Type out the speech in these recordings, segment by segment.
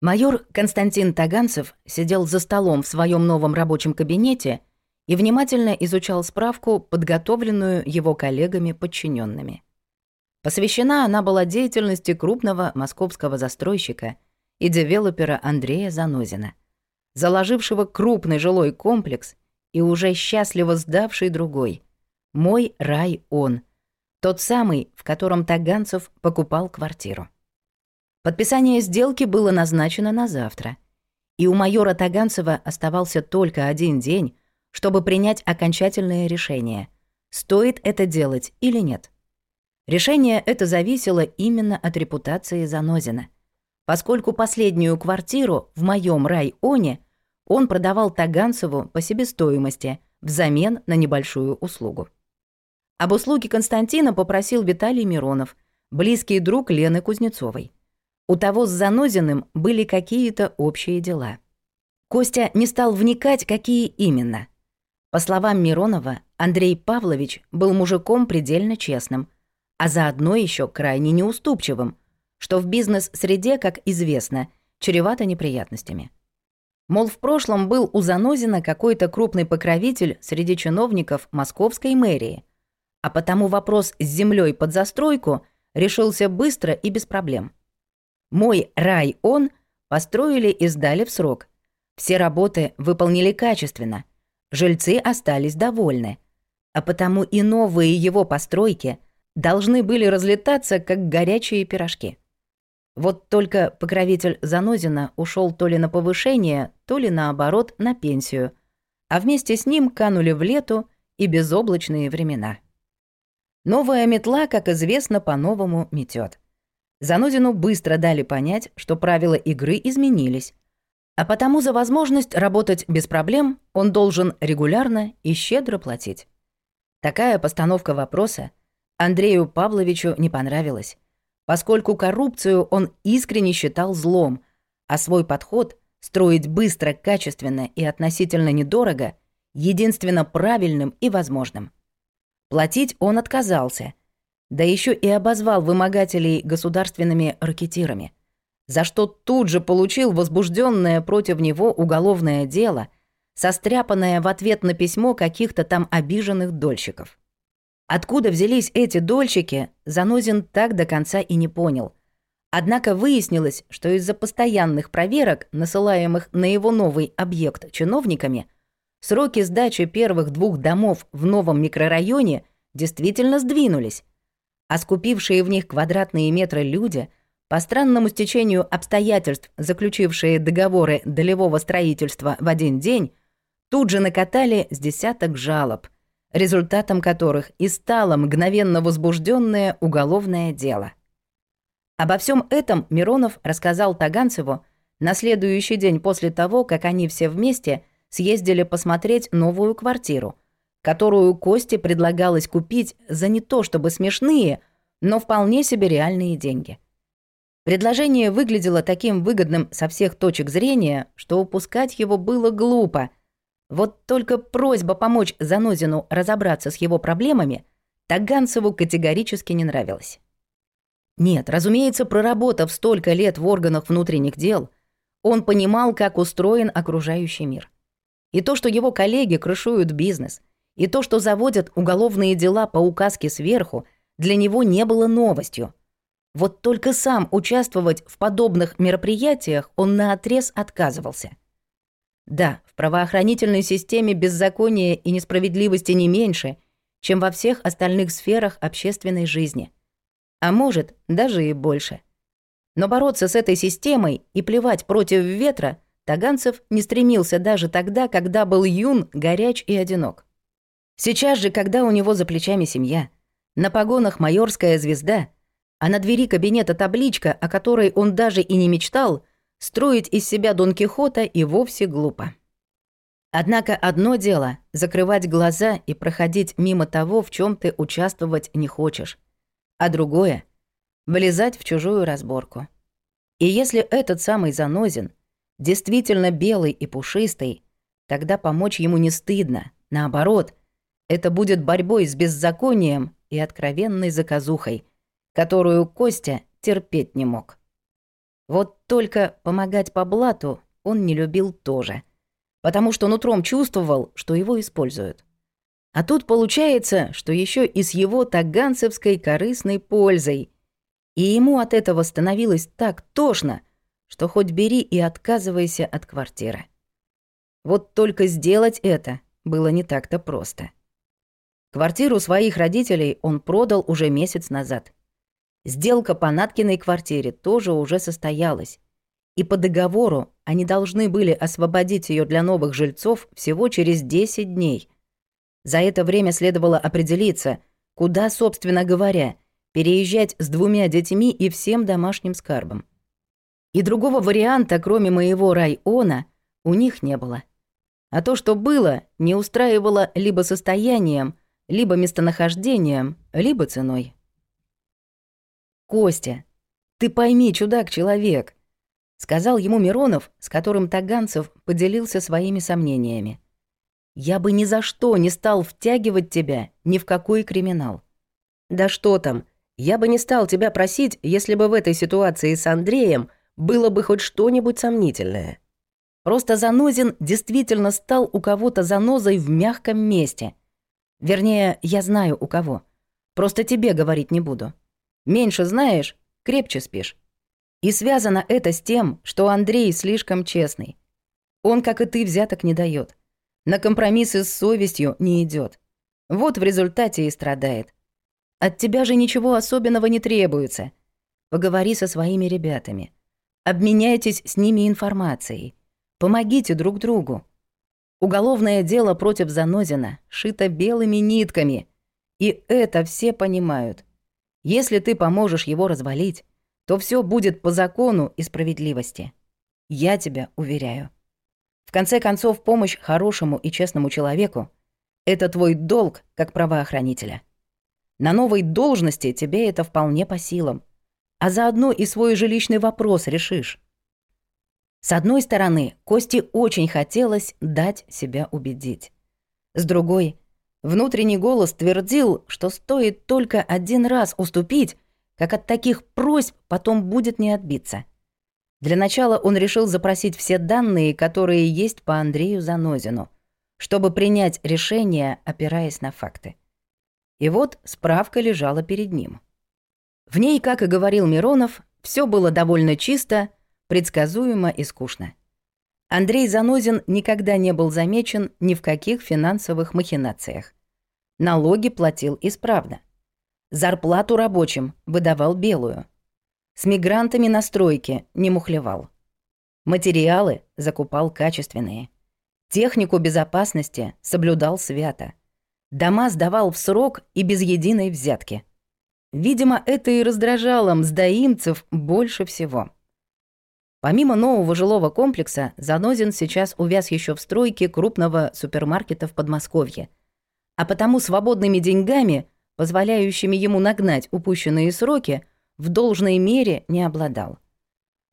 Майор Константин Таганцев сидел за столом в своем новом рабочем кабинете и внимательно изучал справку, подготовленную его коллегами-подчиненными. Посвящена она была деятельности крупного московского застройщика и девелопера Андрея Занозина, заложившего крупный жилой комплекс и уже счастливо сдавший другой — «Мой рай он», тот самый, в котором Таганцев покупал квартиру. Подписание сделки было назначено на завтра, и у майора Таганцева оставался только один день, чтобы принять окончательное решение, стоит это делать или нет. Решение это зависело именно от репутации Занозина, поскольку последнюю квартиру в моем районе он продавал Таганцеву по себестоимости взамен на небольшую услугу. Об услуге Константина попросил Виталий Миронов, близкий друг Лены Кузнецовой. У того с Занозиным были какие-то общие дела. Костя не стал вникать, какие именно. По словам Миронова, Андрей Павлович был мужиком предельно честным, а заодно еще крайне неуступчивым, что в бизнес-среде, как известно, чревато неприятностями. Мол, в прошлом был у Занозина какой-то крупный покровитель среди чиновников московской мэрии, а потому вопрос с землей под застройку решился быстро и без проблем. Мой рай-он построили и сдали в срок. Все работы выполнили качественно. Жильцы остались довольны. А потому и новые его постройки должны были разлетаться, как горячие пирожки. Вот только покровитель Занозина ушел то ли на повышение, то ли наоборот на пенсию, а вместе с ним канули в лету и безоблачные времена. Новая метла, как известно, по-новому метет. Занозину быстро дали понять, что правила игры изменились, а потому за возможность работать без проблем он должен регулярно и щедро платить. Такая постановка вопроса Андрею Павловичу не понравилась, поскольку коррупцию он искренне считал злом, а свой подход строить быстро, качественно и относительно недорого единственно правильным и возможным. Платить он отказался, да еще и обозвал вымогателей государственными ракетирами, за что тут же получил возбужденное против него уголовное дело, состряпанное в ответ на письмо каких-то там обиженных дольщиков. Откуда взялись эти дольщики, Занозин так до конца и не понял. Однако выяснилось, что из-за постоянных проверок, насылаемых на его новый объект чиновниками, сроки сдачи первых двух домов в новом микрорайоне действительно сдвинулись, а скупившие в них квадратные метры люди, по странному стечению обстоятельств, заключившие договоры долевого строительства в один день, тут же накатали с десяток жалоб, результатом которых и стало мгновенно возбужденное уголовное дело. Обо всем этом Миронов рассказал Таганцеву на следующий день после того, как они все вместе съездили посмотреть новую квартиру – которую Косте предлагалось купить за не то чтобы смешные, но вполне себе реальные деньги. Предложение выглядело таким выгодным со всех точек зрения, что упускать его было глупо. Вот только просьба помочь Занозину разобраться с его проблемами Таганцеву категорически не нравилась. Нет, разумеется, проработав столько лет в органах внутренних дел, он понимал, как устроен окружающий мир. И то, что его коллеги крышуют бизнес, и то, что заводят уголовные дела по указке сверху, для него не было новостью. Вот только сам участвовать в подобных мероприятиях он наотрез отказывался. Да, в правоохранительной системе беззакония и несправедливости не меньше, чем во всех остальных сферах общественной жизни. А может, даже и больше. Но бороться с этой системой и плевать против ветра Таганцев не стремился даже тогда, когда был юн, горяч и одинок. Сейчас же, когда у него за плечами семья, на погонах майорская звезда, а на двери кабинета табличка, о которой он даже и не мечтал, строить из себя Дон Кихота и вовсе глупо. Однако одно дело — закрывать глаза и проходить мимо того, в чем ты участвовать не хочешь, а другое — влезать в чужую разборку. И если этот самый Занозин действительно белый и пушистый, тогда помочь ему не стыдно, наоборот, это будет борьбой с беззаконием и откровенной заказухой, которую Костя терпеть не мог. Вот только помогать по блату он не любил тоже, потому что нутром чувствовал, что его используют. А тут получается, что еще и с его таганцевской корыстной пользой. И ему от этого становилось так тошно, что хоть бери и отказывайся от квартиры. Вот только сделать это было не так-то просто. Квартиру своих родителей он продал уже месяц назад. Сделка по Наткиной квартире тоже уже состоялась. И по договору они должны были освободить ее для новых жильцов всего через 10 дней. За это время следовало определиться, куда, собственно говоря, переезжать с двумя детьми и всем домашним скарбом. И другого варианта, кроме моего района, у них не было. А то, что было, не устраивало либо состоянием, либо местонахождением, либо ценой. «Костя, ты пойми, чудак-человек», — сказал ему Миронов, с которым Таганцев поделился своими сомнениями. «Я бы ни за что не стал втягивать тебя ни в какой криминал. Да что там, я бы не стал тебя просить, если бы в этой ситуации с Андреем было бы хоть что-нибудь сомнительное. Просто Занозин действительно стал у кого-то занозой в мягком месте. Вернее, я знаю у кого. Просто тебе говорить не буду. Меньше знаешь, крепче спишь. И связано это с тем, что Андрей слишком честный. Он, как и ты, взяток не дает. На компромиссы с совестью не идет. Вот в результате и страдает. От тебя же ничего особенного не требуется. Поговори со своими ребятами. Обменяйтесь с ними информацией. Помогите друг другу. Уголовное дело против Занозина шито белыми нитками. И это все понимают. Если ты поможешь его развалить, то все будет по закону и справедливости. Я тебя уверяю. В конце концов, помощь хорошему и честному человеку — это твой долг как правоохранителя. На новой должности тебе это вполне по силам а заодно и свой жилищный вопрос решишь. С одной стороны, Косте очень хотелось дать себя убедить. С другой, внутренний голос твердил, что стоит только один раз уступить, как от таких просьб потом будет не отбиться. Для начала он решил запросить все данные, которые есть по Андрею Занозину, чтобы принять решение, опираясь на факты. И вот справка лежала перед ним. В ней, как и говорил Миронов, все было довольно чисто, предсказуемо и скучно. Андрей Занозин никогда не был замечен ни в каких финансовых махинациях. Налоги платил исправно. Зарплату рабочим выдавал белую. С мигрантами на стройке не мухлевал. Материалы закупал качественные. Технику безопасности соблюдал свято. Дома сдавал в срок и без единой взятки. Видимо, это и раздражало мздоимцев больше всего. Помимо нового жилого комплекса, Занозин сейчас увяз еще в стройке крупного супермаркета в Подмосковье. А потому свободными деньгами, позволяющими ему нагнать упущенные сроки, в должной мере не обладал.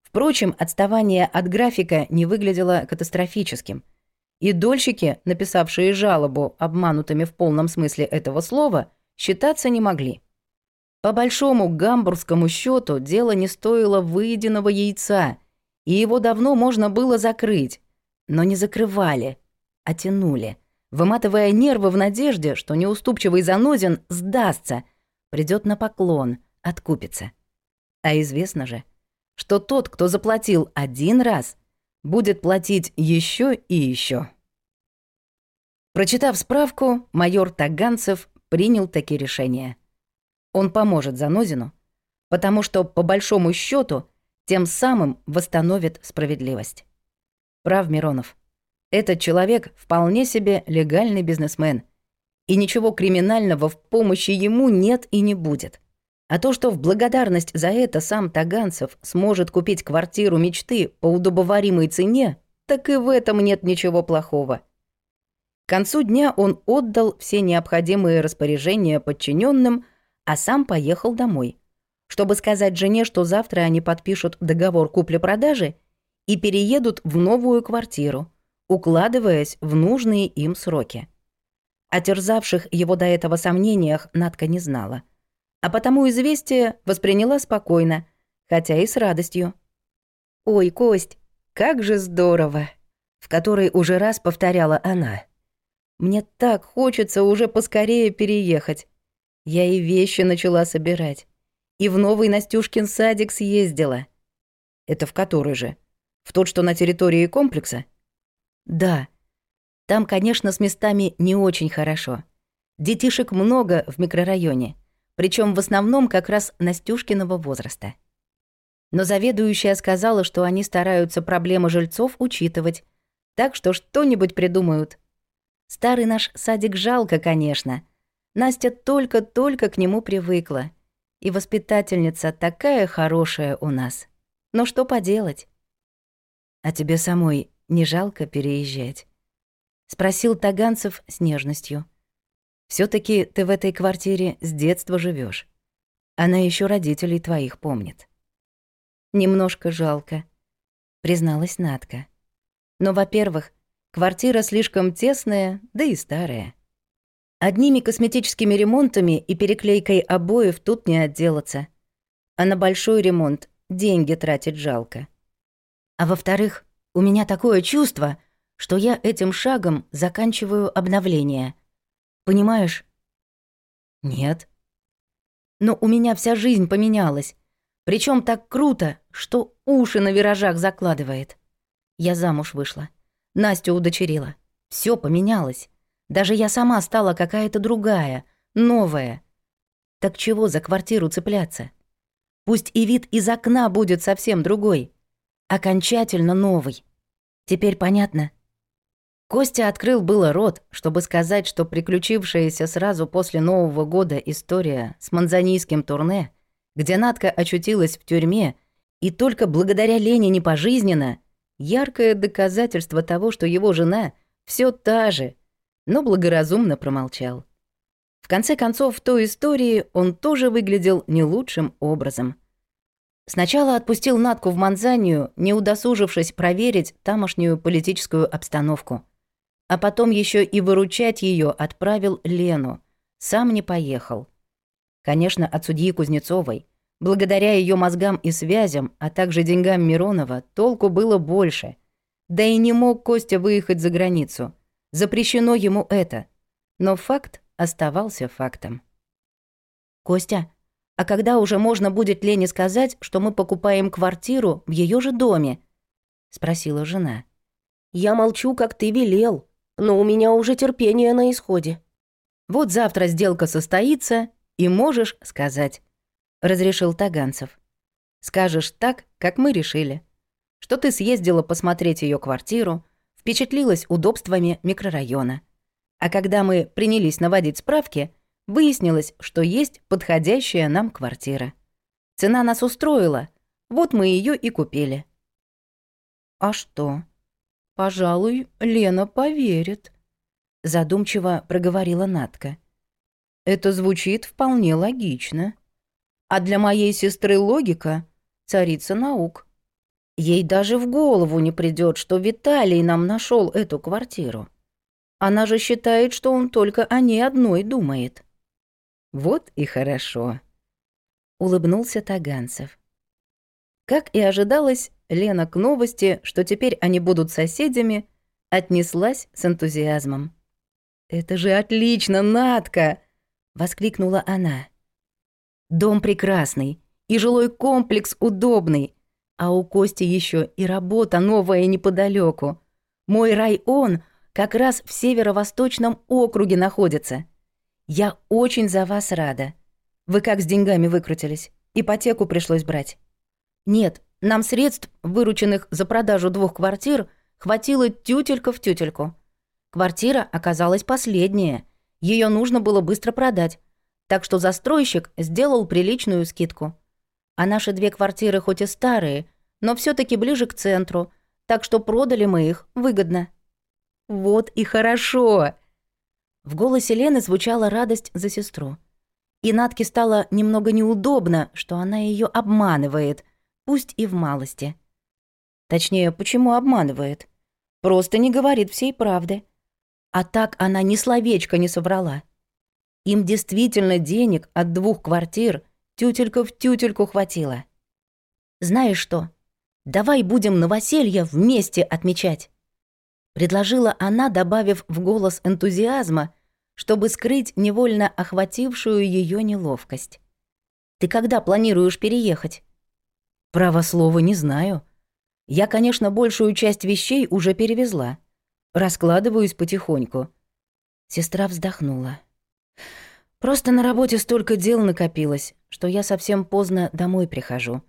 Впрочем, отставание от графика не выглядело катастрофическим. И дольщики, написавшие жалобу обманутыми в полном смысле этого слова, считаться не могли. По большому гамбургскому счету дело не стоило выеденного яйца, и его давно можно было закрыть. Но не закрывали, а тянули, выматывая нервы в надежде, что неуступчивый Занозин сдастся, придет на поклон, откупится. А известно же, что тот, кто заплатил один раз, будет платить еще и еще. Прочитав справку, майор Таганцев принял такие решения — он поможет Занозину, потому что, по большому счету, тем самым восстановит справедливость. Прав Миронов. Этот человек вполне себе легальный бизнесмен, и ничего криминального в помощи ему нет и не будет. А то, что в благодарность за это сам Таганцев сможет купить квартиру мечты по удобоваримой цене, так и в этом нет ничего плохого. К концу дня он отдал все необходимые распоряжения подчиненным, а сам поехал домой, чтобы сказать жене, что завтра они подпишут договор купли-продажи и переедут в новую квартиру, укладываясь в нужные им сроки. О терзавших его до этого сомнениях Надка не знала, а потому известие восприняла спокойно, хотя и с радостью. «Ой, Кость, как же здорово!» В который уже раз повторяла она. «Мне так хочется уже поскорее переехать. Я и вещи начала собирать. И в новый Настюшкин садик съездила». «Это в который же? В тот, что на территории комплекса?» «Да. Там, конечно, с местами не очень хорошо. Детишек много в микрорайоне, причем в основном как раз Настюшкиного возраста. Но заведующая сказала, что они стараются проблемы жильцов учитывать, так что что-нибудь придумают. Старый наш садик жалко, конечно. Настя только-только к нему привыкла. И воспитательница такая хорошая у нас. Но что поделать? А тебе самой не жалко переезжать? Спросил Таганцев с нежностью. все таки ты в этой квартире с детства живешь. Она еще родителей твоих помнит. Немножко жалко, призналась Натка. Но, во-первых, квартира слишком тесная, да и старая. Одними косметическими ремонтами и переклейкой обоев тут не отделаться. А на большой ремонт деньги тратить жалко. А во-вторых, у меня такое чувство, что я этим шагом заканчиваю обновление. Понимаешь? Нет. Но у меня вся жизнь поменялась. Причем так круто, что уши на виражах закладывает. Я замуж вышла. Настю удочерила. Все поменялось. Даже я сама стала какая-то другая, новая. Так чего за квартиру цепляться? Пусть и вид из окна будет совсем другой. Окончательно новый. Теперь понятно? Костя открыл было рот, чтобы сказать, что приключившаяся сразу после Нового года история с манзанийским турне где Надка очутилась в тюрьме, и только благодаря Лене не пожизненно, яркое доказательство того, что его жена все та же, но благоразумно промолчал. В конце концов, в той истории он тоже выглядел не лучшим образом. Сначала отпустил Натку в Манзанию, не удосужившись проверить тамошнюю политическую обстановку. А потом еще и выручать ее отправил Лену. Сам не поехал. Конечно, от судьи Кузнецовой. Благодаря ее мозгам и связям, а также деньгам Миронова, толку было больше. Да и не мог Костя выехать за границу. Запрещено ему это. Но факт оставался фактом. «Костя, а когда уже можно будет Лене сказать, что мы покупаем квартиру в ее же доме?» — спросила жена. «Я молчу, как ты велел, но у меня уже терпение на исходе». «Вот завтра сделка состоится, и можешь сказать», — разрешил Таганцев. «Скажешь так, как мы решили. Что ты съездила посмотреть ее квартиру, впечатлилась удобствами микрорайона. А когда мы принялись наводить справки, выяснилось, что есть подходящая нам квартира. Цена нас устроила, вот мы ее и купили». «А что? Пожалуй, Лена поверит», — задумчиво проговорила Натка. Это звучит вполне логично. А для моей сестры логика — царица наук. Ей даже в голову не придет, что Виталий нам нашел эту квартиру. Она же считает, что он только о ней одной думает. Вот и хорошо. Улыбнулся Таганцев. Как и ожидалось, Лена к новости, что теперь они будут соседями, отнеслась с энтузиазмом. «Это же отлично, Натка! воскликнула она. Дом прекрасный, и жилой комплекс удобный, а у Кости еще и работа новая неподалеку. Мой район как раз в северо-восточном округе находится. Я очень за вас рада. Вы как с деньгами выкрутились? Ипотеку пришлось брать. Нет, нам средств, вырученных за продажу двух квартир, хватило тютелька в тютельку. Квартира оказалась последняя — ее нужно было быстро продать, так что застройщик сделал приличную скидку. А наши две квартиры хоть и старые, но все таки ближе к центру, так что продали мы их выгодно. Вот и хорошо. В голосе Лены звучала радость за сестру. И Натке стало немного неудобно, что она ее обманывает, пусть и в малости. Точнее, почему обманывает? Просто не говорит всей правды. А так она ни словечко не соврала. Им действительно денег от двух квартир тютелька в тютельку хватило. Знаешь что? Давай будем новоселье вместе отмечать. Предложила она, добавив в голос энтузиазма, чтобы скрыть невольно охватившую ее неловкость. Ты когда планируешь переехать? Право слова не знаю. Я, конечно, большую часть вещей уже перевезла. Раскладываюсь потихоньку. Сестра вздохнула. Просто на работе столько дел накопилось, что я совсем поздно домой прихожу.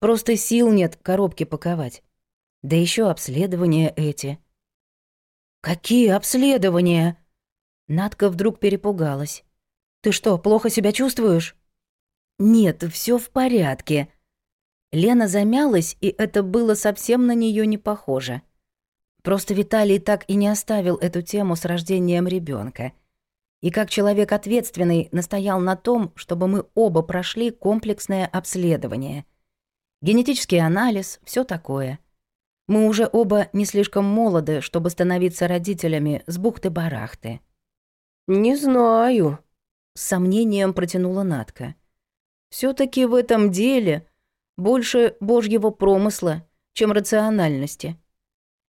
Просто сил нет коробки паковать. Да еще обследования эти. Какие обследования? Надка вдруг перепугалась. Ты что, плохо себя чувствуешь? Нет, все в порядке. Лена замялась, и это было совсем на нее не похоже. Просто Виталий так и не оставил эту тему с рождением ребенка. И как человек ответственный настоял на том, чтобы мы оба прошли комплексное обследование. Генетический анализ, все такое. Мы уже оба не слишком молоды, чтобы становиться родителями с бухты-барахты. «Не знаю», — с сомнением протянула Натка. все таки в этом деле больше божьего промысла, чем рациональности.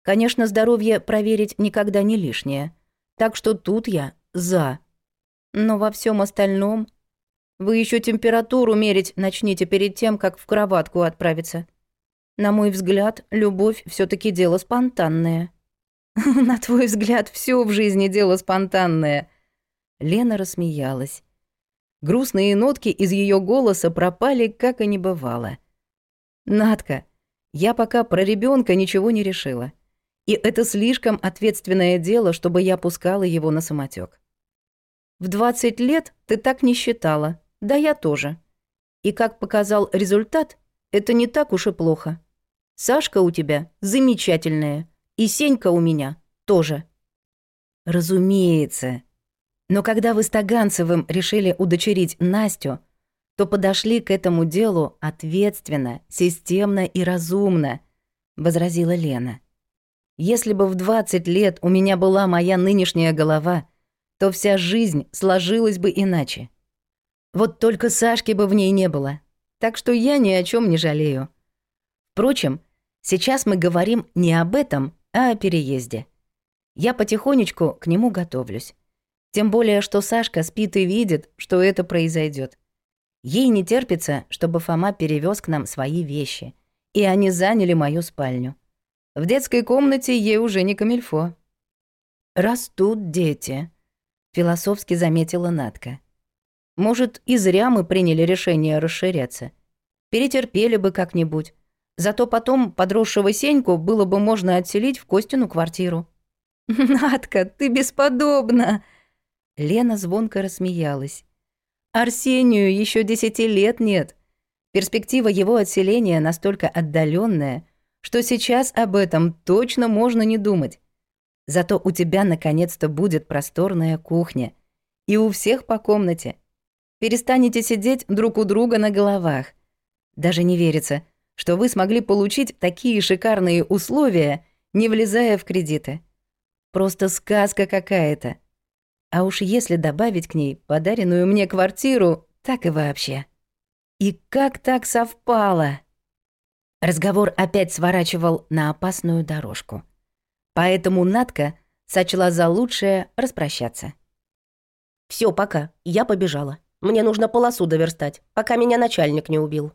Конечно, здоровье проверить никогда не лишнее. Так что тут я за. Но во всем остальном вы еще температуру мерить начните перед тем, как в кроватку отправиться. На мой взгляд, любовь все таки дело спонтанное. На твой взгляд, все в жизни дело спонтанное. Лена рассмеялась. Грустные нотки из ее голоса пропали, как и не бывало. Надка, я пока про ребенка ничего не решила. И это слишком ответственное дело, чтобы я пускала его на самотек. В 20 лет ты так не считала, да я тоже. И как показал результат, это не так уж и плохо. Сашка у тебя замечательная, и Сенька у меня тоже. Разумеется. Но когда вы с Таганцевым решили удочерить Настю, то подошли к этому делу ответственно, системно и разумно, возразила Лена. Если бы в 20 лет у меня была моя нынешняя голова, то вся жизнь сложилась бы иначе. Вот только Сашки бы в ней не было. Так что я ни о чем не жалею. Впрочем, сейчас мы говорим не об этом, а о переезде. Я потихонечку к нему готовлюсь. Тем более, что Сашка спит и видит, что это произойдет. Ей не терпится, чтобы Фома перевез к нам свои вещи, и они заняли мою спальню. В детской комнате ей уже не камильфо. «Растут дети», — философски заметила Натка. «Может, и зря мы приняли решение расширяться. Перетерпели бы как-нибудь. Зато потом подросшего Сеньку было бы можно отселить в Костину квартиру». «Натка, ты бесподобна!» Лена звонко рассмеялась. «Арсению еще десяти лет нет. Перспектива его отселения настолько отдаленная, что сейчас об этом точно можно не думать. Зато у тебя наконец-то будет просторная кухня. И у всех по комнате. Перестанете сидеть друг у друга на головах. Даже не верится, что вы смогли получить такие шикарные условия, не влезая в кредиты. Просто сказка какая-то. А уж если добавить к ней подаренную мне квартиру, так и вообще. И как так совпало? Разговор опять сворачивал на опасную дорожку. Поэтому Натка сочла за лучшее распрощаться. Все, пока, я побежала. Мне нужно полосу доверстать, пока меня начальник не убил.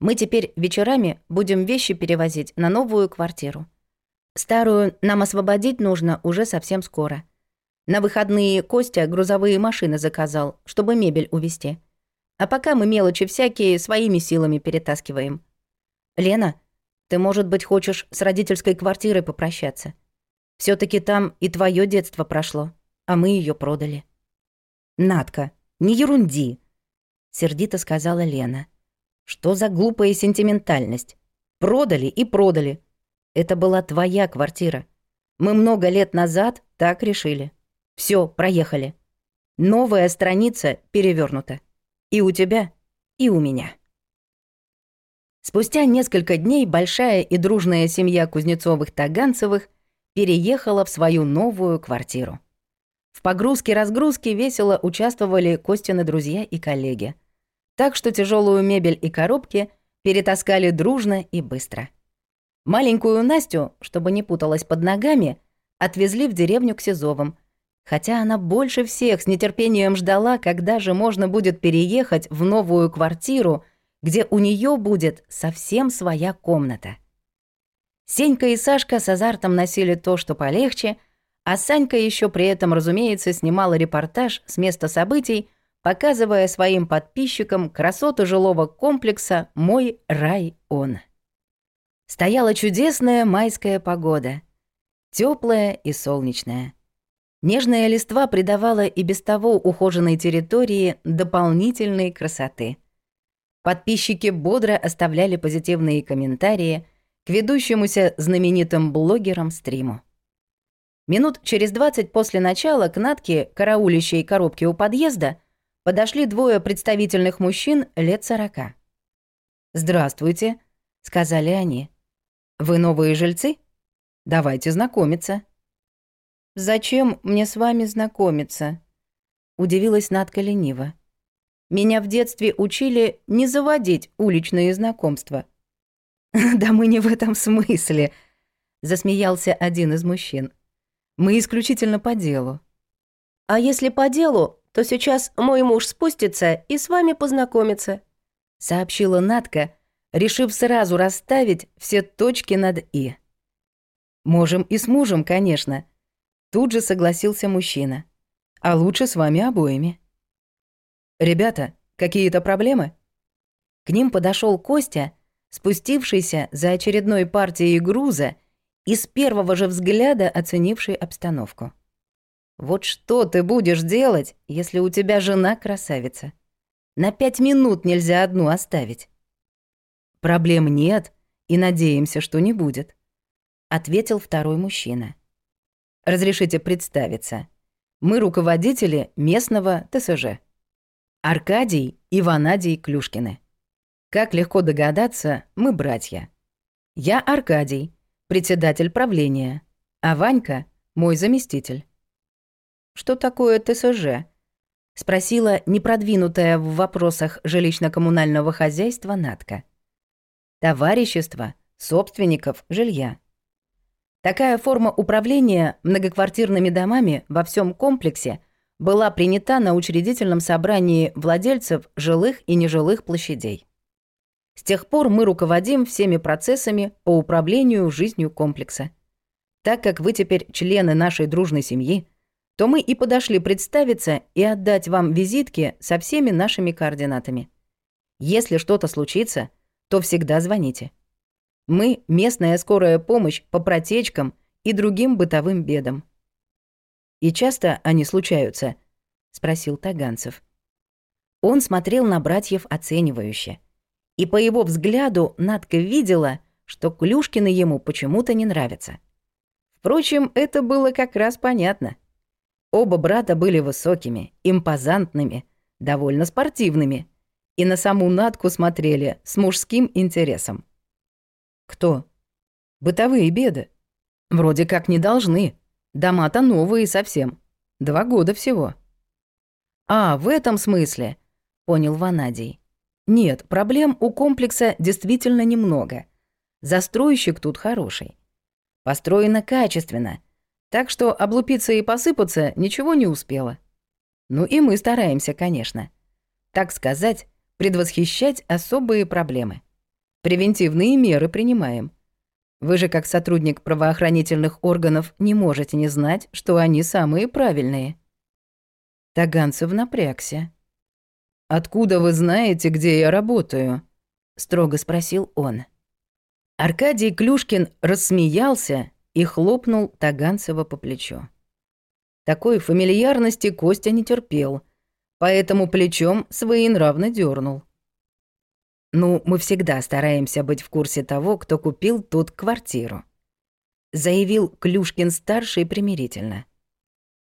Мы теперь вечерами будем вещи перевозить на новую квартиру. Старую нам освободить нужно уже совсем скоро. На выходные Костя грузовые машины заказал, чтобы мебель увезти. А пока мы мелочи всякие своими силами перетаскиваем. «Лена, ты, может быть, хочешь с родительской квартирой попрощаться? все таки там и твое детство прошло, а мы ее продали». «Надка, не ерунди!» — сердито сказала Лена. «Что за глупая сентиментальность? Продали и продали. Это была твоя квартира. Мы много лет назад так решили. Все, проехали. Новая страница перевернута. И у тебя, и у меня». Спустя несколько дней большая и дружная семья Кузнецовых-Таганцевых переехала в свою новую квартиру. В погрузке-разгрузке весело участвовали Костины друзья и коллеги. Так что тяжелую мебель и коробки перетаскали дружно и быстро. Маленькую Настю, чтобы не путалась под ногами, отвезли в деревню к Сизовым, хотя она больше всех с нетерпением ждала, когда же можно будет переехать в новую квартиру, где у нее будет совсем своя комната. Сенька и Сашка с азартом носили то, что полегче, а Санька еще при этом, разумеется, снимала репортаж с места событий, показывая своим подписчикам красоту жилого комплекса «Мой рай он». Стояла чудесная майская погода, теплая и солнечная. Нежная листва придавала и без того ухоженной территории дополнительной красоты. Подписчики бодро оставляли позитивные комментарии к ведущемуся знаменитым блогерам стриму. Минут через двадцать после начала к Натке, караулищей коробки у подъезда, подошли двое представительных мужчин лет сорока. «Здравствуйте», — сказали они. «Вы новые жильцы? Давайте знакомиться». «Зачем мне с вами знакомиться?» — удивилась Натка лениво. «Меня в детстве учили не заводить уличные знакомства». «Да мы не в этом смысле», — засмеялся один из мужчин. «Мы исключительно по делу». «А если по делу, то сейчас мой муж спустится и с вами познакомится», — сообщила Натка, решив сразу расставить все точки над «и». «Можем и с мужем, конечно», Тут же согласился мужчина. А лучше с вами обоими. Ребята, какие-то проблемы? К ним подошел Костя, спустившийся за очередной партией груза и с первого же взгляда оценивший обстановку. Вот что ты будешь делать, если у тебя жена красавица? На пять минут нельзя одну оставить. Проблем нет, и надеемся, что не будет, ответил второй мужчина. Разрешите представиться. Мы руководители местного ТСЖ. Аркадий и Ванадий Клюшкины. Как легко догадаться, мы братья. Я Аркадий, председатель правления, а Ванька — мой заместитель. Что такое ТСЖ? Спросила непродвинутая в вопросах жилищно-коммунального хозяйства Натка. Товарищество собственников жилья. Такая форма управления многоквартирными домами во всем комплексе была принята на учредительном собрании владельцев жилых и нежилых площадей. С тех пор мы руководим всеми процессами по управлению жизнью комплекса. Так как вы теперь члены нашей дружной семьи, то мы и подошли представиться и отдать вам визитки со всеми нашими координатами. Если что-то случится, то всегда звоните. Мы — местная скорая помощь по протечкам и другим бытовым бедам. «И часто они случаются?» — спросил Таганцев. Он смотрел на братьев оценивающе. И по его взгляду Надка видела, что Клюшкины ему почему-то не нравятся. Впрочем, это было как раз понятно. Оба брата были высокими, импозантными, довольно спортивными, и на саму Надку смотрели с мужским интересом. Кто? Бытовые беды. Вроде как не должны. Дома-то новые совсем. Два года всего. А, в этом смысле, понял Ванадий. Нет, проблем у комплекса действительно немного. Застройщик тут хороший. Построено качественно, так что облупиться и посыпаться ничего не успело. Ну и мы стараемся, конечно. Так сказать, предвосхищать особые проблемы. Превентивные меры принимаем. Вы же, как сотрудник правоохранительных органов, не можете не знать, что они самые правильные». Таганцев напрягся. «Откуда вы знаете, где я работаю?» — строго спросил он. Аркадий Клюшкин рассмеялся и хлопнул Таганцева по плечу. Такой фамильярности Костя не терпел, поэтому плечом своенравно дернул. Ну, мы всегда стараемся быть в курсе того, кто купил тут квартиру. Заявил Клюшкин-старший примирительно.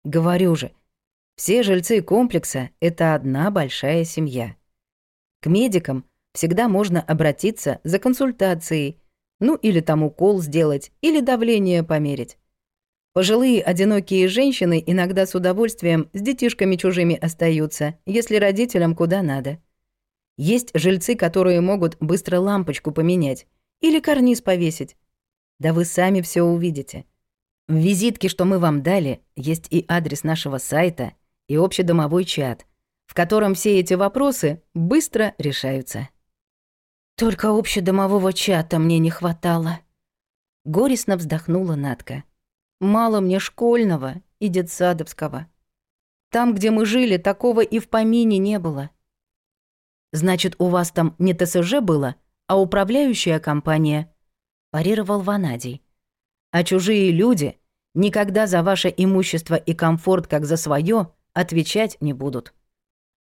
Говорю же, все жильцы комплекса — это одна большая семья. К медикам всегда можно обратиться за консультацией, ну или там укол сделать, или давление померить. Пожилые одинокие женщины иногда с удовольствием с детишками чужими остаются, если родителям куда надо. Есть жильцы, которые могут быстро лампочку поменять или карниз повесить. Да вы сами все увидите. В визитке, что мы вам дали, есть и адрес нашего сайта, и общедомовой чат, в котором все эти вопросы быстро решаются. Только общедомового чата мне не хватало. Горестно вздохнула Натка. Мало мне школьного и детсадовского. Там, где мы жили, такого и в помине не было. Значит, у вас там не ТСЖ было, а управляющая компания, парировал Ванадий. А чужие люди никогда за ваше имущество и комфорт, как за свое, отвечать не будут.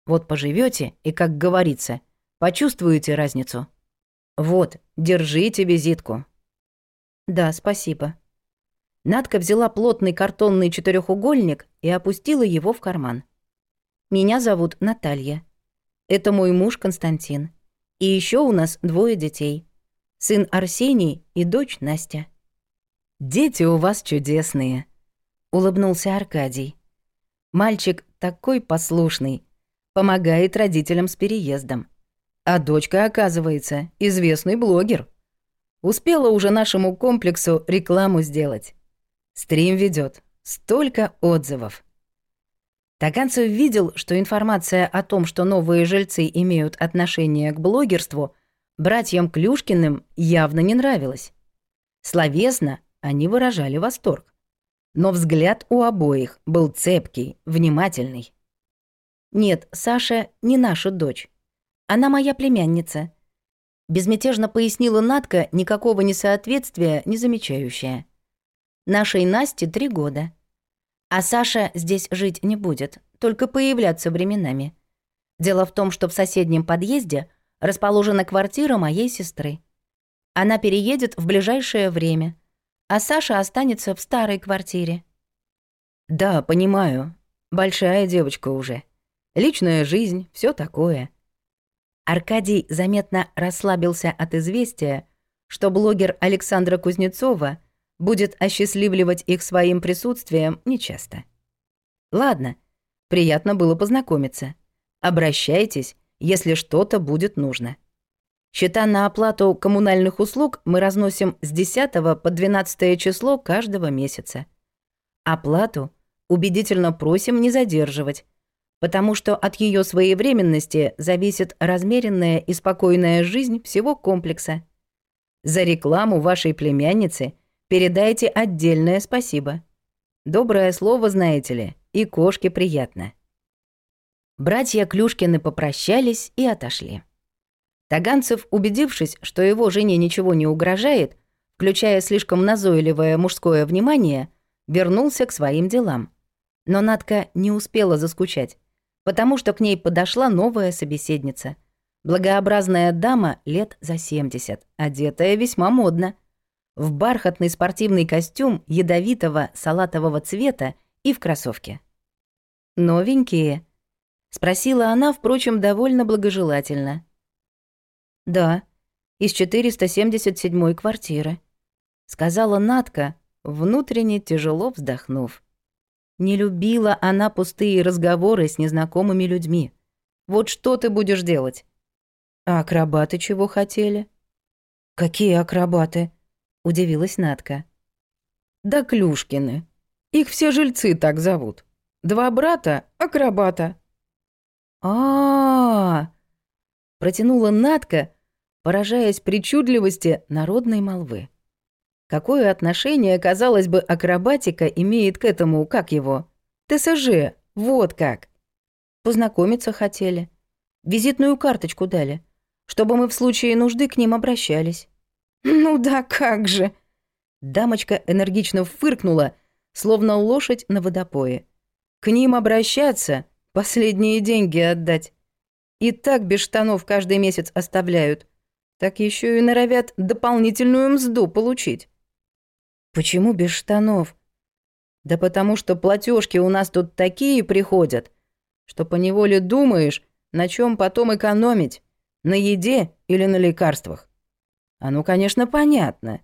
Вот поживете и, как говорится, почувствуете разницу. Вот, держите визитку. Да, спасибо. Надка взяла плотный картонный четырехугольник и опустила его в карман. Меня зовут Наталья. Это мой муж Константин. И еще у нас двое детей. Сын Арсений и дочь Настя. «Дети у вас чудесные», — улыбнулся Аркадий. «Мальчик такой послушный, помогает родителям с переездом. А дочка, оказывается, известный блогер. Успела уже нашему комплексу рекламу сделать. Стрим ведет, столько отзывов». Таганцев видел, что информация о том, что новые жильцы имеют отношение к блогерству, братьям Клюшкиным явно не нравилась. Словесно они выражали восторг. Но взгляд у обоих был цепкий, внимательный. «Нет, Саша не наша дочь. Она моя племянница», — безмятежно пояснила Натка, никакого несоответствия не замечающая. «Нашей Насте три года. А Саша здесь жить не будет, только появляться временами. Дело в том, что в соседнем подъезде расположена квартира моей сестры. Она переедет в ближайшее время, а Саша останется в старой квартире. Да, понимаю. Большая девочка уже. Личная жизнь, все такое. Аркадий заметно расслабился от известия, что блогер Александра Кузнецова будет осчастливливать их своим присутствием нечасто. Ладно, приятно было познакомиться. Обращайтесь, если что-то будет нужно. Счета на оплату коммунальных услуг мы разносим с 10 по 12 число каждого месяца. Оплату убедительно просим не задерживать, потому что от ее своевременности зависит размеренная и спокойная жизнь всего комплекса. За рекламу вашей племянницы передайте отдельное спасибо. Доброе слово, знаете ли, и кошке приятно. Братья Клюшкины попрощались и отошли. Таганцев, убедившись, что его жене ничего не угрожает, включая слишком назойливое мужское внимание, вернулся к своим делам. Но Надка не успела заскучать, потому что к ней подошла новая собеседница. Благообразная дама лет за 70, одетая весьма модно. В бархатный спортивный костюм ядовитого салатового цвета и в кроссовке. «Новенькие?» — спросила она, впрочем, довольно благожелательно. «Да, из 477-й квартиры», — сказала Натка, внутренне тяжело вздохнув. Не любила она пустые разговоры с незнакомыми людьми. Вот что ты будешь делать? А акробаты чего хотели? Какие акробаты? Удивилась Натка. Да Клюшкины. Их все жильцы так зовут. Два брата — акробата. А, -а, -а, протянула Натка, поражаясь причудливости народной молвы. Какое отношение, казалось бы, акробатика имеет к этому, как его? ТСЖ, вот как. Познакомиться хотели. Визитную карточку дали, чтобы мы в случае нужды к ним обращались. Ну да, как же. Дамочка энергично фыркнула, словно лошадь на водопое. К ним обращаться, последние деньги отдать. И так без штанов каждый месяц оставляют так еще и норовят дополнительную мзду получить. Почему без штанов? Да потому что платежки у нас тут такие приходят, что поневоле думаешь, на чем потом экономить, на еде или на лекарствах. А ну, конечно, понятно.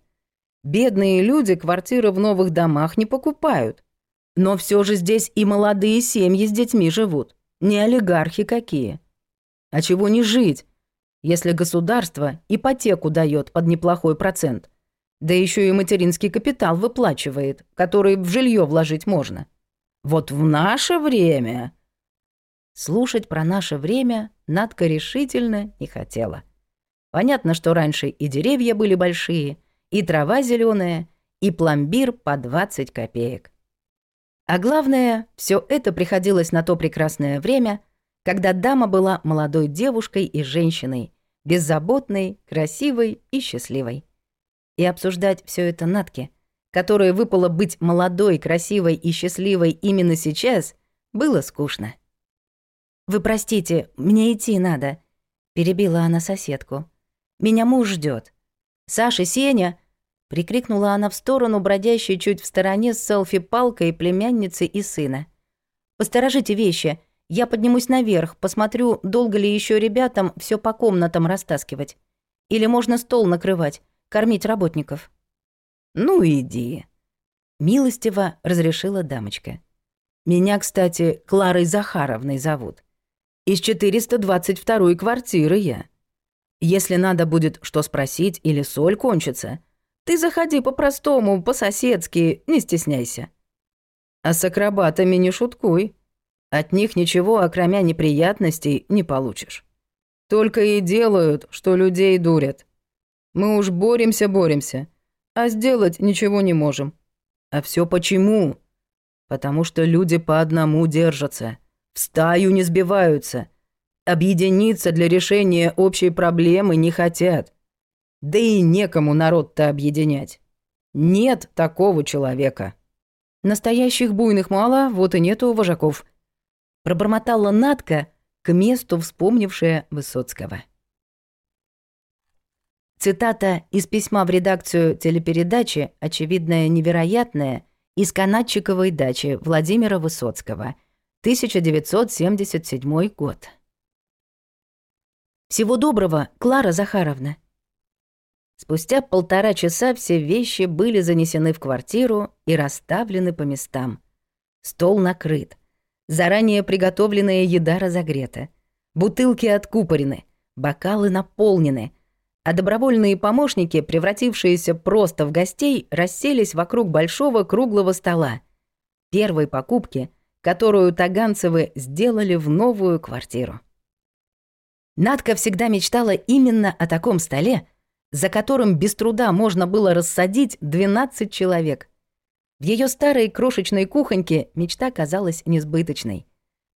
Бедные люди квартиры в новых домах не покупают. Но все же здесь и молодые семьи с детьми живут, не олигархи какие. А чего не жить, если государство ипотеку дает под неплохой процент, Да еще и материнский капитал выплачивает, который в жилье вложить можно. Вот в наше время...» Слушать про наше время Надка решительно не хотела. Понятно, что раньше и деревья были большие, и трава зеленая, и пломбир по 20 копеек. А главное, все это приходилось на то прекрасное время, когда дама была молодой девушкой и женщиной, беззаботной, красивой и счастливой. И обсуждать все это Натке, которой выпало быть молодой, красивой и счастливой именно сейчас, было скучно. «Вы простите, мне идти надо», — перебила она соседку. «Меня муж ждет. Саша, Сеня!» — прикрикнула она в сторону бродящей чуть в стороне с селфи-палкой племянницы и сына. «Посторожите вещи. Я поднимусь наверх, посмотрю, долго ли еще ребятам все по комнатам растаскивать. Или можно стол накрывать, кормить работников». «Ну иди», — милостиво разрешила дамочка. «Меня, кстати, Кларой Захаровной зовут. Из 422 квартиры я. Если надо будет что спросить или соль кончится, ты заходи по-простому, по-соседски, не стесняйся. А с акробатами не шуткуй. От них ничего, окромя неприятностей, не получишь. Только и делают, что людей дурят. Мы уж боремся-боремся, а сделать ничего не можем. А все почему? Потому что люди по одному держатся, в стаю не сбиваются, объединиться для решения общей проблемы не хотят. Да и некому народ-то объединять. Нет такого человека. Настоящих буйных мало, вот и нету вожаков. Пробормотала Натка, к месту вспомнившая Высоцкого. Цитата из письма в редакцию телепередачи, очевидная невероятная, из канатчиковой дачи Владимира Высоцкого, 1977 год. Всего доброго, Клара Захаровна. Спустя полтора часа все вещи были занесены в квартиру и расставлены по местам. Стол накрыт. Заранее приготовленная еда разогрета. Бутылки откупорены, бокалы наполнены, а добровольные помощники, превратившиеся просто в гостей, расселись вокруг большого круглого стола. Первой покупки, которую Таганцевы сделали в новую квартиру. Надка всегда мечтала именно о таком столе, за которым без труда можно было рассадить 12 человек. В ее старой крошечной кухоньке мечта казалась несбыточной.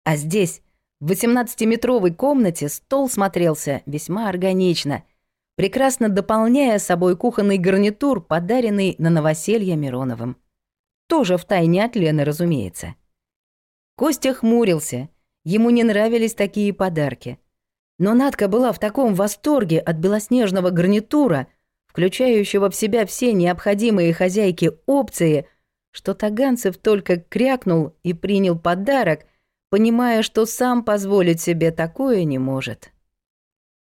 А здесь, в 18-метровой комнате, стол смотрелся весьма органично, прекрасно дополняя собой кухонный гарнитур, подаренный на новоселье Мироновым. Тоже в тайне от Лены, разумеется. Костя хмурился, ему не нравились такие подарки — но Надка была в таком восторге от белоснежного гарнитура, включающего в себя все необходимые хозяйки опции, что Таганцев только крякнул и принял подарок, понимая, что сам позволить себе такое не может.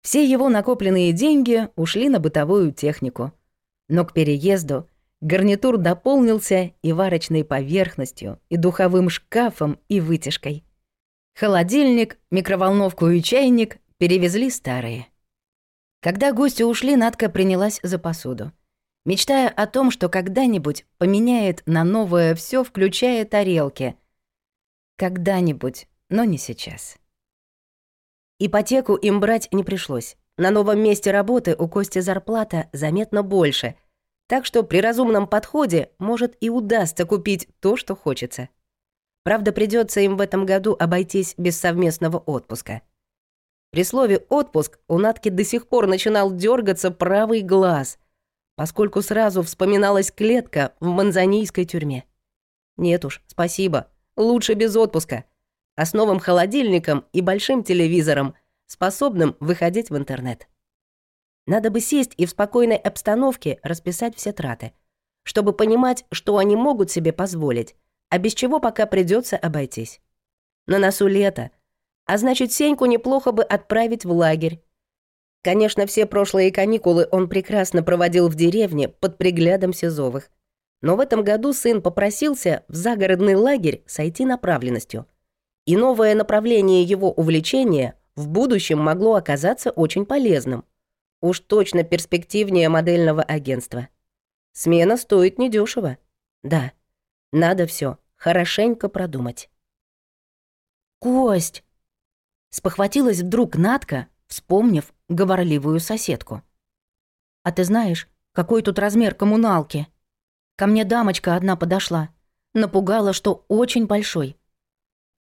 Все его накопленные деньги ушли на бытовую технику. Но к переезду гарнитур дополнился и варочной поверхностью, и духовым шкафом, и вытяжкой. Холодильник, микроволновку и чайник перевезли старые. Когда гости ушли, Надка принялась за посуду, мечтая о том, что когда-нибудь поменяет на новое все, включая тарелки. Когда-нибудь, но не сейчас. Ипотеку им брать не пришлось. На новом месте работы у Кости зарплата заметно больше, так что при разумном подходе может и удастся купить то, что хочется. Правда, придется им в этом году обойтись без совместного отпуска — при слове «отпуск» у Натки до сих пор начинал дергаться правый глаз, поскольку сразу вспоминалась клетка в манзанийской тюрьме. Нет уж, спасибо, лучше без отпуска, а с новым холодильником и большим телевизором, способным выходить в интернет. Надо бы сесть и в спокойной обстановке расписать все траты, чтобы понимать, что они могут себе позволить, а без чего пока придется обойтись. На носу лето, а значит, Сеньку неплохо бы отправить в лагерь. Конечно, все прошлые каникулы он прекрасно проводил в деревне под приглядом Сизовых. Но в этом году сын попросился в загородный лагерь сойти направленностью. И новое направление его увлечения в будущем могло оказаться очень полезным. Уж точно перспективнее модельного агентства. Смена стоит недешево. Да, надо все хорошенько продумать. «Кость!» Спохватилась вдруг Натка, вспомнив говорливую соседку. «А ты знаешь, какой тут размер коммуналки? Ко мне дамочка одна подошла, напугала, что очень большой.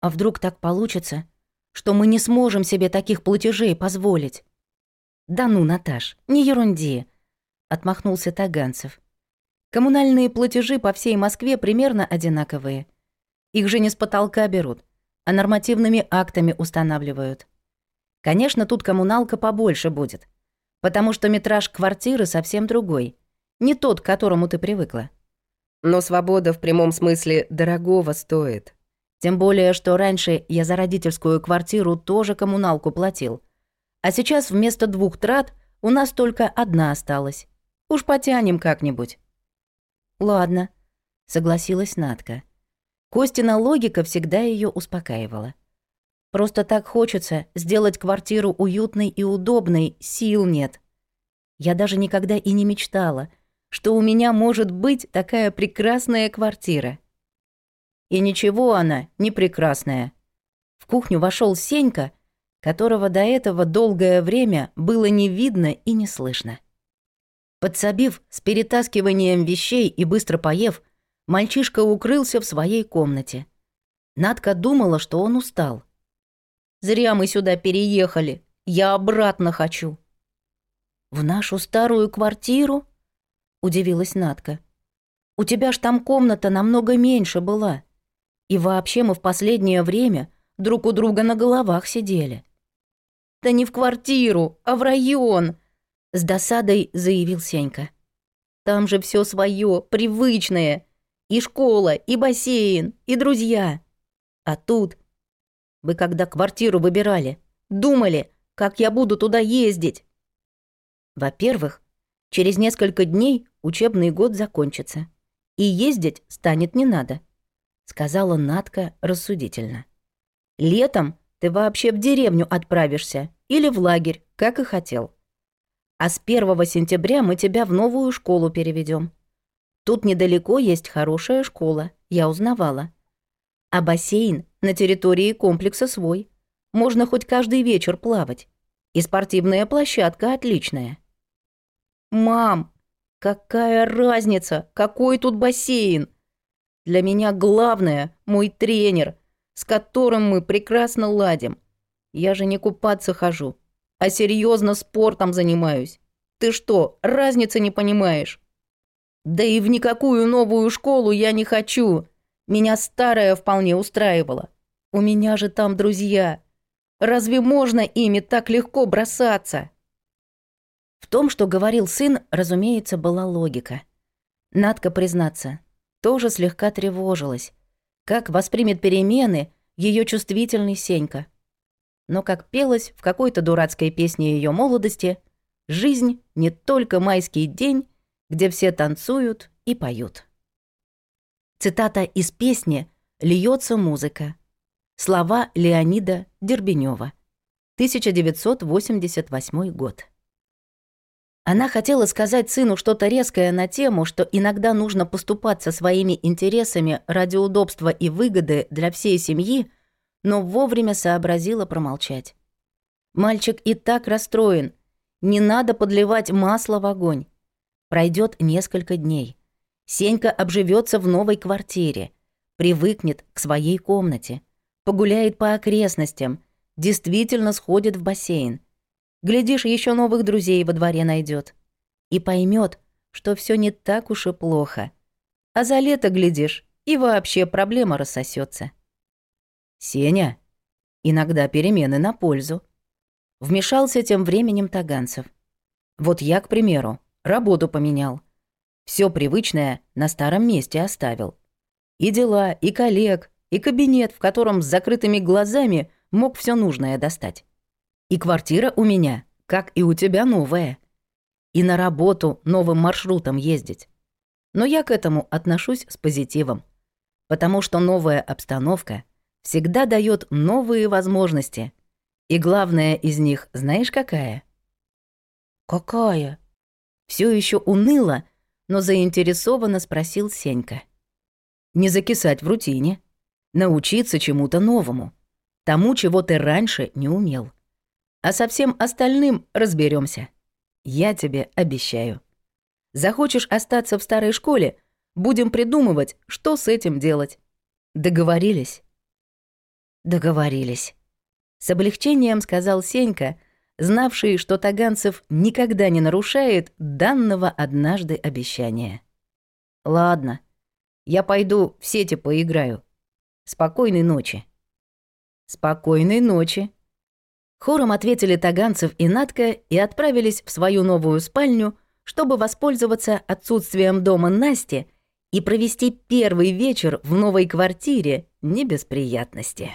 А вдруг так получится, что мы не сможем себе таких платежей позволить?» «Да ну, Наташ, не ерунди!» — отмахнулся Таганцев. «Коммунальные платежи по всей Москве примерно одинаковые. Их же не с потолка берут, а нормативными актами устанавливают. Конечно, тут коммуналка побольше будет, потому что метраж квартиры совсем другой, не тот, к которому ты привыкла. Но свобода в прямом смысле дорогого стоит. Тем более, что раньше я за родительскую квартиру тоже коммуналку платил. А сейчас вместо двух трат у нас только одна осталась. Уж потянем как-нибудь. Ладно, согласилась Натка. Костина логика всегда ее успокаивала. Просто так хочется сделать квартиру уютной и удобной, сил нет. Я даже никогда и не мечтала, что у меня может быть такая прекрасная квартира. И ничего она не прекрасная. В кухню вошел Сенька, которого до этого долгое время было не видно и не слышно. Подсобив с перетаскиванием вещей и быстро поев, Мальчишка укрылся в своей комнате. Надка думала, что он устал. «Зря мы сюда переехали. Я обратно хочу». «В нашу старую квартиру?» — удивилась Надка. «У тебя ж там комната намного меньше была. И вообще мы в последнее время друг у друга на головах сидели». «Да не в квартиру, а в район!» — с досадой заявил Сенька. «Там же все свое, привычное. И школа, и бассейн, и друзья. А тут... Вы когда квартиру выбирали, думали, как я буду туда ездить? Во-первых, через несколько дней учебный год закончится. И ездить станет не надо, сказала Натка рассудительно. Летом ты вообще в деревню отправишься или в лагерь, как и хотел. А с 1 сентября мы тебя в новую школу переведем. Тут недалеко есть хорошая школа, я узнавала. А бассейн на территории комплекса свой. Можно хоть каждый вечер плавать. И спортивная площадка отличная. «Мам, какая разница, какой тут бассейн? Для меня главное — мой тренер, с которым мы прекрасно ладим. Я же не купаться хожу, а серьезно спортом занимаюсь. Ты что, разницы не понимаешь?» Да и в никакую новую школу я не хочу. Меня старая вполне устраивала. У меня же там друзья. Разве можно ими так легко бросаться? В том, что говорил сын, разумеется, была логика. Надка, признаться, тоже слегка тревожилась. Как воспримет перемены ее чувствительный Сенька. Но как пелось в какой-то дурацкой песне ее молодости, жизнь не только майский день, где все танцуют и поют. Цитата из песни «Льется музыка». Слова Леонида Дербенева. 1988 год. Она хотела сказать сыну что-то резкое на тему, что иногда нужно поступаться своими интересами ради удобства и выгоды для всей семьи, но вовремя сообразила промолчать. Мальчик и так расстроен. Не надо подливать масло в огонь. Пройдет несколько дней. Сенька обживется в новой квартире, привыкнет к своей комнате, погуляет по окрестностям, действительно сходит в бассейн. Глядишь, еще новых друзей во дворе найдет и поймет, что все не так уж и плохо. А за лето глядишь, и вообще проблема рассосется. Сеня, иногда перемены на пользу. Вмешался тем временем Таганцев. Вот я, к примеру, Работу поменял. Все привычное на старом месте оставил. И дела, и коллег, и кабинет, в котором с закрытыми глазами мог все нужное достать. И квартира у меня, как и у тебя, новая. И на работу новым маршрутом ездить. Но я к этому отношусь с позитивом. Потому что новая обстановка всегда дает новые возможности. И главное из них, знаешь, какая? Какая? Все еще уныло, но заинтересованно спросил Сенька. Не закисать в рутине, научиться чему-то новому, тому, чего ты раньше не умел. А со всем остальным разберемся. Я тебе обещаю. Захочешь остаться в старой школе, будем придумывать, что с этим делать. Договорились? Договорились. С облегчением сказал Сенька, знавший, что Таганцев никогда не нарушает данного однажды обещания. Ладно, я пойду в сети поиграю. Спокойной ночи. Спокойной ночи. Хором ответили Таганцев и Натка и отправились в свою новую спальню, чтобы воспользоваться отсутствием дома Насти и провести первый вечер в новой квартире не без приятности.